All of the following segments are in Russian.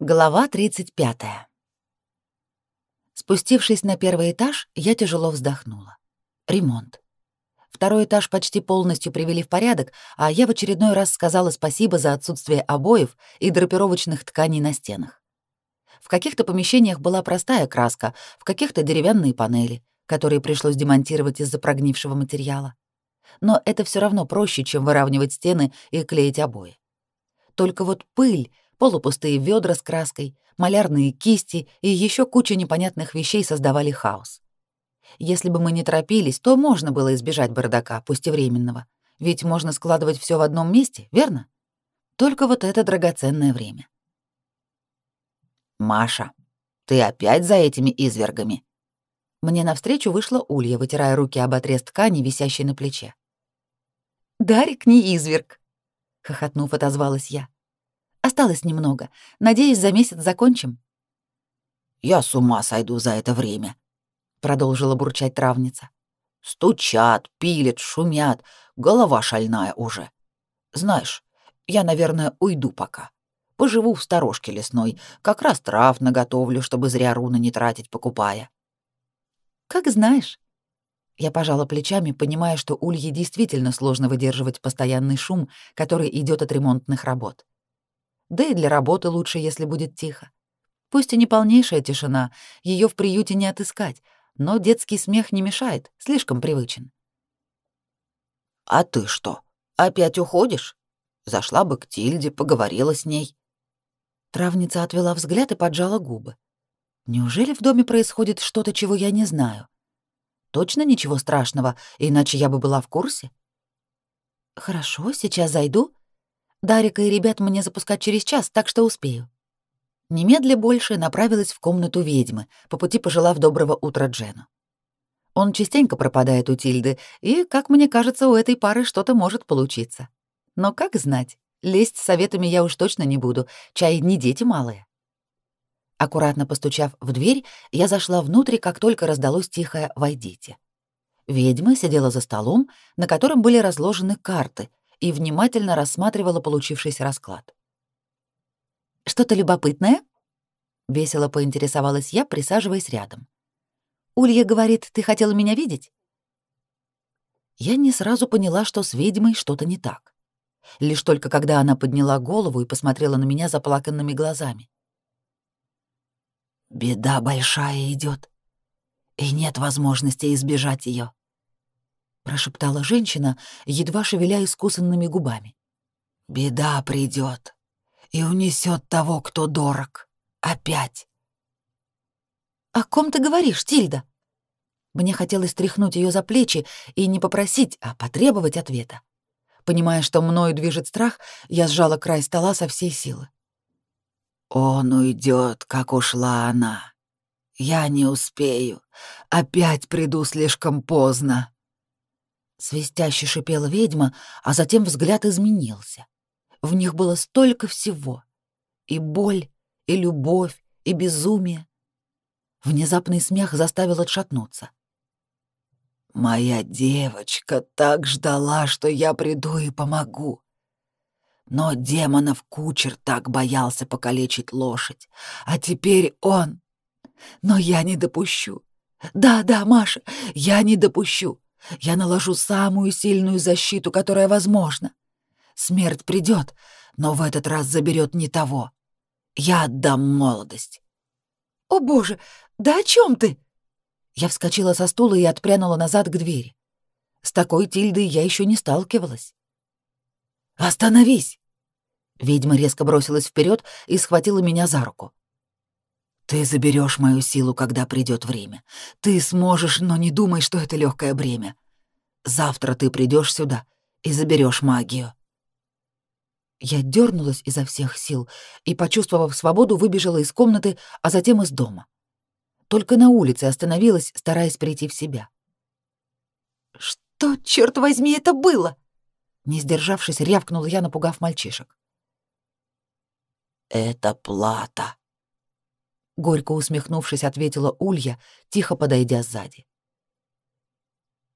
Глава 35. Спустившись на первый этаж, я тяжело вздохнула. Ремонт. Второй этаж почти полностью привели в порядок, а я в очередной раз сказала спасибо за отсутствие обоев и драпировочных тканей на стенах. В каких-то помещениях была простая краска, в каких-то деревянные панели, которые пришлось демонтировать из-за прогнившего материала. Но это все равно проще, чем выравнивать стены и клеить обои. Только вот пыль Полупустые ведра с краской, малярные кисти и еще куча непонятных вещей создавали хаос. Если бы мы не торопились, то можно было избежать бардака, пусть и временного. Ведь можно складывать все в одном месте, верно? Только вот это драгоценное время. «Маша, ты опять за этими извергами?» Мне навстречу вышла Улья, вытирая руки об отрез ткани, висящей на плече. «Дарик не изверг», — хохотнув, отозвалась я. Осталось немного. Надеюсь, за месяц закончим. Я с ума сойду за это время, продолжила бурчать травница. Стучат, пилят, шумят, голова шальная уже. Знаешь, я, наверное, уйду пока. Поживу в сторожке лесной, как раз трав наготовлю, чтобы зря руны не тратить, покупая. Как знаешь. Я пожала плечами, понимая, что Улье действительно сложно выдерживать постоянный шум, который идет от ремонтных работ. Да и для работы лучше, если будет тихо. Пусть и не полнейшая тишина, ее в приюте не отыскать, но детский смех не мешает, слишком привычен. «А ты что, опять уходишь? Зашла бы к Тильде, поговорила с ней». Травница отвела взгляд и поджала губы. «Неужели в доме происходит что-то, чего я не знаю? Точно ничего страшного, иначе я бы была в курсе?» «Хорошо, сейчас зайду Дарика и ребят мне запускать через час, так что успею. Немедля больше направилась в комнату ведьмы, по пути пожелав доброго утра Джену. Он частенько пропадает у Тильды, и, как мне кажется, у этой пары что-то может получиться. Но как знать, лезть советами я уж точно не буду, чай не дети малые. Аккуратно постучав в дверь, я зашла внутрь, как только раздалось тихое «Войдите». Ведьма сидела за столом, на котором были разложены карты, и внимательно рассматривала получившийся расклад. «Что-то любопытное?» — весело поинтересовалась я, присаживаясь рядом. «Улья говорит, ты хотела меня видеть?» Я не сразу поняла, что с ведьмой что-то не так. Лишь только когда она подняла голову и посмотрела на меня заплаканными глазами. «Беда большая идет, и нет возможности избежать ее прошептала женщина, едва шевеля искусанными губами. Беда придет и унесет того, кто дорог. Опять. О ком ты говоришь, Тильда? Мне хотелось тряхнуть ее за плечи и не попросить, а потребовать ответа. Понимая, что мною движет страх, я сжала край стола со всей силы. Он уйдет, как ушла она. Я не успею. Опять приду слишком поздно. Свистяще шипела ведьма, а затем взгляд изменился. В них было столько всего. И боль, и любовь, и безумие. Внезапный смех заставил отшатнуться. «Моя девочка так ждала, что я приду и помогу. Но демонов кучер так боялся покалечить лошадь. А теперь он... Но я не допущу. Да-да, Маша, я не допущу. Я наложу самую сильную защиту, которая возможна. Смерть придет, но в этот раз заберет не того. Я отдам молодость. О боже, да о чем ты? Я вскочила со стула и отпрянула назад к двери. С такой Тильдой я еще не сталкивалась. Остановись! Ведьма резко бросилась вперед и схватила меня за руку. Ты заберешь мою силу, когда придет время. Ты сможешь, но не думай, что это легкое бремя. Завтра ты придешь сюда и заберешь магию. Я дернулась изо всех сил и, почувствовав свободу, выбежала из комнаты, а затем из дома. Только на улице остановилась, стараясь прийти в себя. «Что, черт возьми, это было?» Не сдержавшись, рявкнула я, напугав мальчишек. «Это плата», горько усмехнувшись, ответила Улья, тихо подойдя сзади.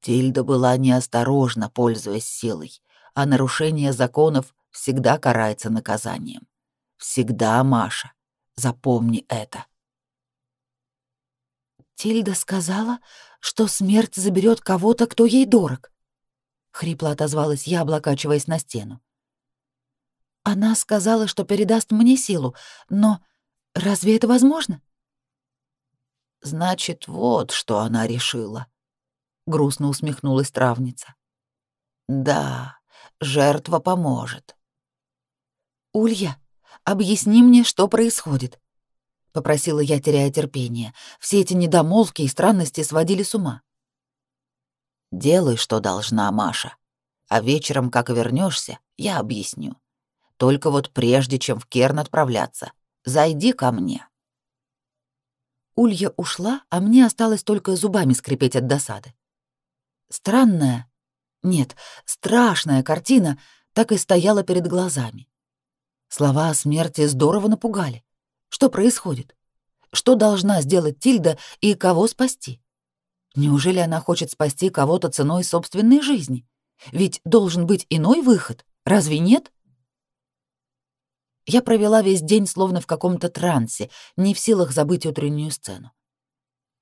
Тильда была неосторожна, пользуясь силой, а нарушение законов всегда карается наказанием. Всегда, Маша. Запомни это. Тильда сказала, что смерть заберет кого-то, кто ей дорог. Хрипло отозвалась я, облокачиваясь на стену. Она сказала, что передаст мне силу, но разве это возможно? Значит, вот что она решила. Грустно усмехнулась травница. Да, жертва поможет. Улья, объясни мне, что происходит. Попросила я, теряя терпение. Все эти недомолвки и странности сводили с ума. Делай, что должна, Маша. А вечером, как вернешься, я объясню. Только вот прежде, чем в Керн отправляться, зайди ко мне. Улья ушла, а мне осталось только зубами скрипеть от досады. Странная, нет, страшная картина так и стояла перед глазами. Слова о смерти здорово напугали. Что происходит? Что должна сделать Тильда и кого спасти? Неужели она хочет спасти кого-то ценой собственной жизни? Ведь должен быть иной выход, разве нет? Я провела весь день словно в каком-то трансе, не в силах забыть утреннюю сцену.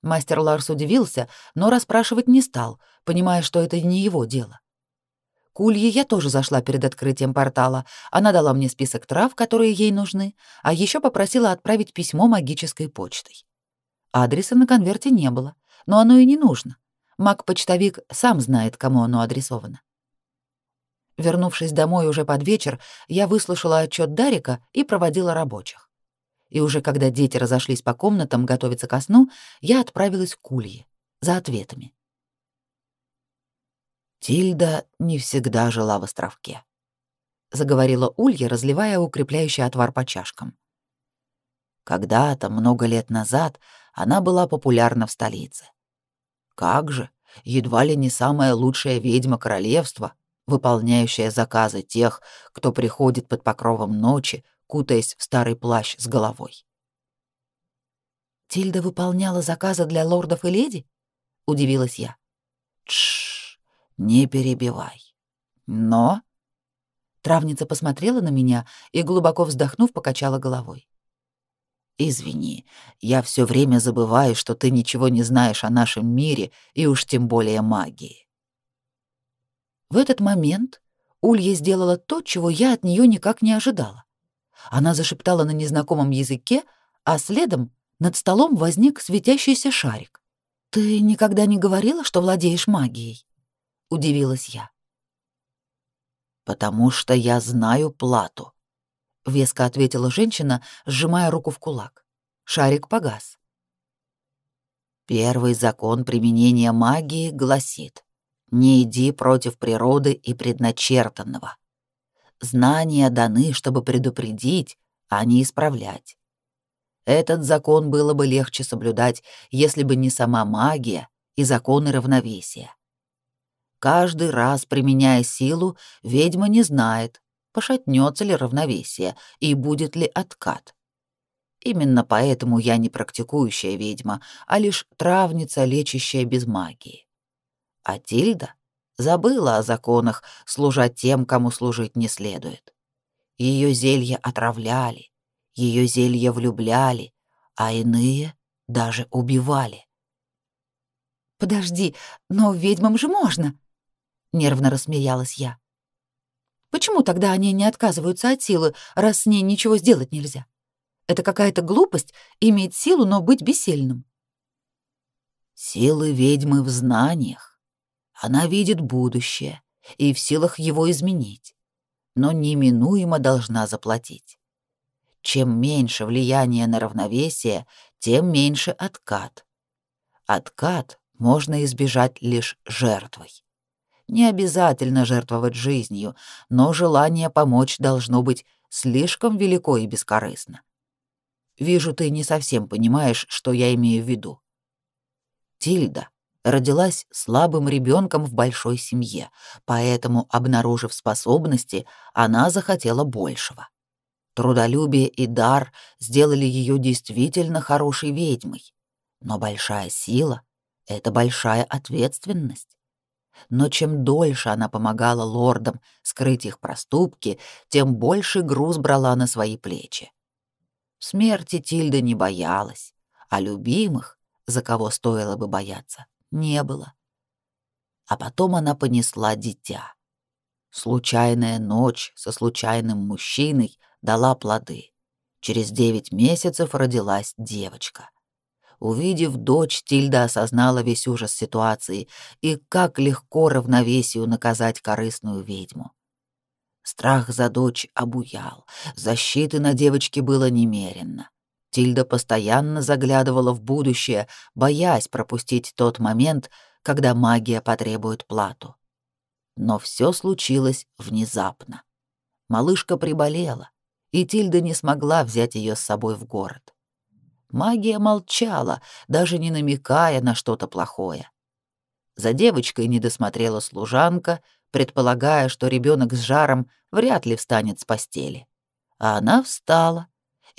Мастер Ларс удивился, но расспрашивать не стал, понимая, что это не его дело. К Улье я тоже зашла перед открытием портала. Она дала мне список трав, которые ей нужны, а еще попросила отправить письмо магической почтой. Адреса на конверте не было, но оно и не нужно. Маг-почтовик сам знает, кому оно адресовано. Вернувшись домой уже под вечер, я выслушала отчет Дарика и проводила рабочих. И уже когда дети разошлись по комнатам готовиться ко сну, я отправилась к Улье за ответами. Тильда не всегда жила в островке, заговорила Улья, разливая укрепляющий отвар по чашкам. Когда-то, много лет назад, она была популярна в столице. Как же, едва ли не самая лучшая ведьма королевства, выполняющая заказы тех, кто приходит под покровом ночи, кутаясь в старый плащ с головой. Тильда выполняла заказы для лордов и леди? удивилась я. Тш, не перебивай. Но...» Травница посмотрела на меня и, глубоко вздохнув, покачала головой. «Извини, я все время забываю, что ты ничего не знаешь о нашем мире и уж тем более магии». В этот момент Улья сделала то, чего я от нее никак не ожидала. Она зашептала на незнакомом языке, а следом над столом возник светящийся шарик. «Ты никогда не говорила, что владеешь магией?» удивилась я. Потому что я знаю плату, веско ответила женщина, сжимая руку в кулак. Шарик погас. Первый закон применения магии гласит: не иди против природы и предначертанного. Знания даны, чтобы предупредить, а не исправлять. Этот закон было бы легче соблюдать, если бы не сама магия и законы равновесия. Каждый раз, применяя силу, ведьма не знает, пошатнется ли равновесие и будет ли откат. Именно поэтому я не практикующая ведьма, а лишь травница, лечащая без магии. А Тильда забыла о законах, служа тем, кому служить не следует. Ее зелья отравляли, ее зелья влюбляли, а иные даже убивали. «Подожди, но ведьмам же можно!» нервно рассмеялась я. Почему тогда они не отказываются от силы, раз с ней ничего сделать нельзя? Это какая-то глупость иметь силу, но быть бессильным. Силы ведьмы в знаниях. Она видит будущее и в силах его изменить, но неминуемо должна заплатить. Чем меньше влияние на равновесие, тем меньше откат. Откат можно избежать лишь жертвой. Не обязательно жертвовать жизнью, но желание помочь должно быть слишком велико и бескорыстно. Вижу, ты не совсем понимаешь, что я имею в виду. Тильда родилась слабым ребенком в большой семье, поэтому, обнаружив способности, она захотела большего. Трудолюбие и дар сделали ее действительно хорошей ведьмой, но большая сила — это большая ответственность но чем дольше она помогала лордам скрыть их проступки, тем больше груз брала на свои плечи. Смерти Тильда не боялась, а любимых, за кого стоило бы бояться, не было. А потом она понесла дитя. Случайная ночь со случайным мужчиной дала плоды. Через девять месяцев родилась девочка. Увидев дочь, Тильда осознала весь ужас ситуации и как легко равновесию наказать корыстную ведьму. Страх за дочь обуял, защиты на девочке было немерено. Тильда постоянно заглядывала в будущее, боясь пропустить тот момент, когда магия потребует плату. Но все случилось внезапно. Малышка приболела, и Тильда не смогла взять ее с собой в город. Магия молчала, даже не намекая на что-то плохое. За девочкой не досмотрела служанка, предполагая, что ребенок с жаром вряд ли встанет с постели. А она встала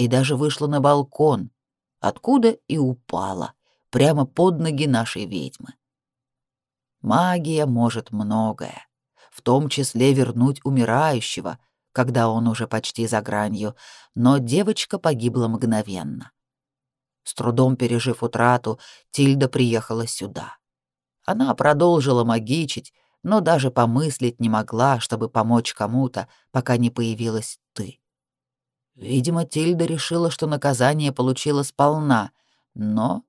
и даже вышла на балкон, откуда и упала, прямо под ноги нашей ведьмы. Магия может многое, в том числе вернуть умирающего, когда он уже почти за гранью, но девочка погибла мгновенно. С трудом пережив утрату, Тильда приехала сюда. Она продолжила магичить, но даже помыслить не могла, чтобы помочь кому-то, пока не появилась. Видимо, Тильда решила, что наказание получила сполна, но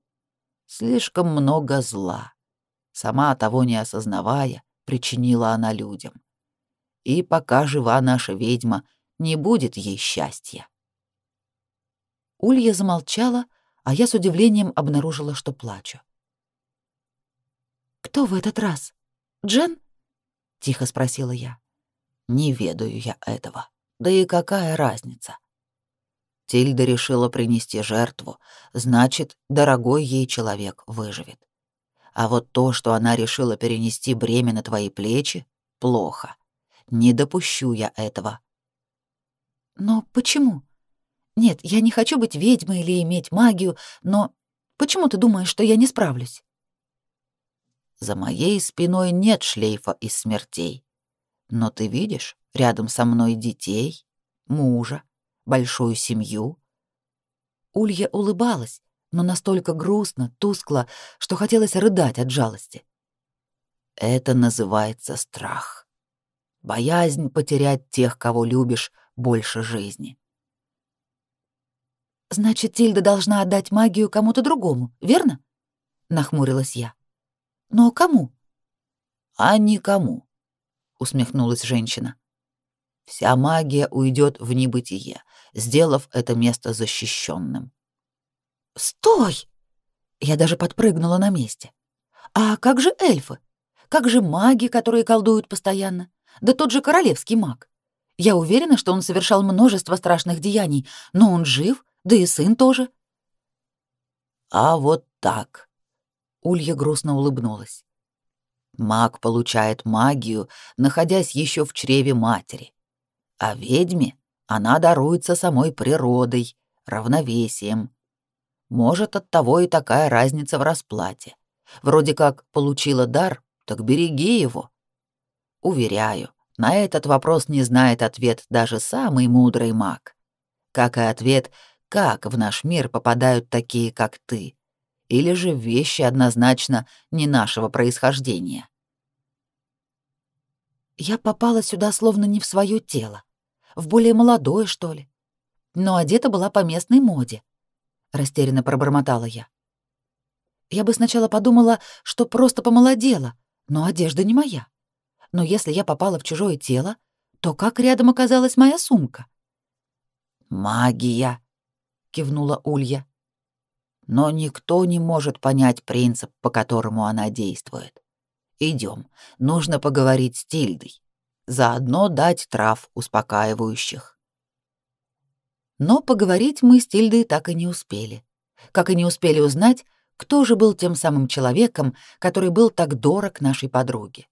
слишком много зла. Сама того не осознавая, причинила она людям. И пока жива наша ведьма, не будет ей счастья. Улья замолчала, а я с удивлением обнаружила, что плачу. «Кто в этот раз? Джен?» — тихо спросила я. «Не ведаю я этого. Да и какая разница?» Тильда решила принести жертву, значит, дорогой ей человек выживет. А вот то, что она решила перенести бремя на твои плечи, плохо. Не допущу я этого. Но почему? Нет, я не хочу быть ведьмой или иметь магию, но почему ты думаешь, что я не справлюсь? За моей спиной нет шлейфа из смертей. Но ты видишь рядом со мной детей, мужа, большую семью. Улья улыбалась, но настолько грустно, тускло, что хотелось рыдать от жалости. Это называется страх. Боязнь потерять тех, кого любишь, больше жизни. Значит, Тильда должна отдать магию кому-то другому, верно? Нахмурилась я. Но кому? А никому, усмехнулась женщина. Вся магия уйдет в небытие, сделав это место защищенным. Стой! Я даже подпрыгнула на месте. А как же эльфы? Как же маги, которые колдуют постоянно? Да тот же королевский маг. Я уверена, что он совершал множество страшных деяний, но он жив да и сын тоже. А вот так. Улья грустно улыбнулась. Маг получает магию, находясь еще в чреве матери. А ведьме она даруется самой природой, равновесием. Может, от того и такая разница в расплате. Вроде как получила дар, так береги его. Уверяю, на этот вопрос не знает ответ даже самый мудрый маг. Как и ответ, как в наш мир попадают такие, как ты, или же вещи однозначно не нашего происхождения. Я попала сюда словно не в свое тело, в более молодое, что ли. Но одета была по местной моде, растерянно пробормотала я. Я бы сначала подумала, что просто помолодела, но одежда не моя. Но если я попала в чужое тело, то как рядом оказалась моя сумка? Магия, кивнула Улья. Но никто не может понять принцип, по которому она действует. Идем, нужно поговорить с Тильдой. Заодно дать трав успокаивающих. Но поговорить мы с Тильдой так и не успели. Как и не успели узнать, кто же был тем самым человеком, который был так дорог нашей подруге.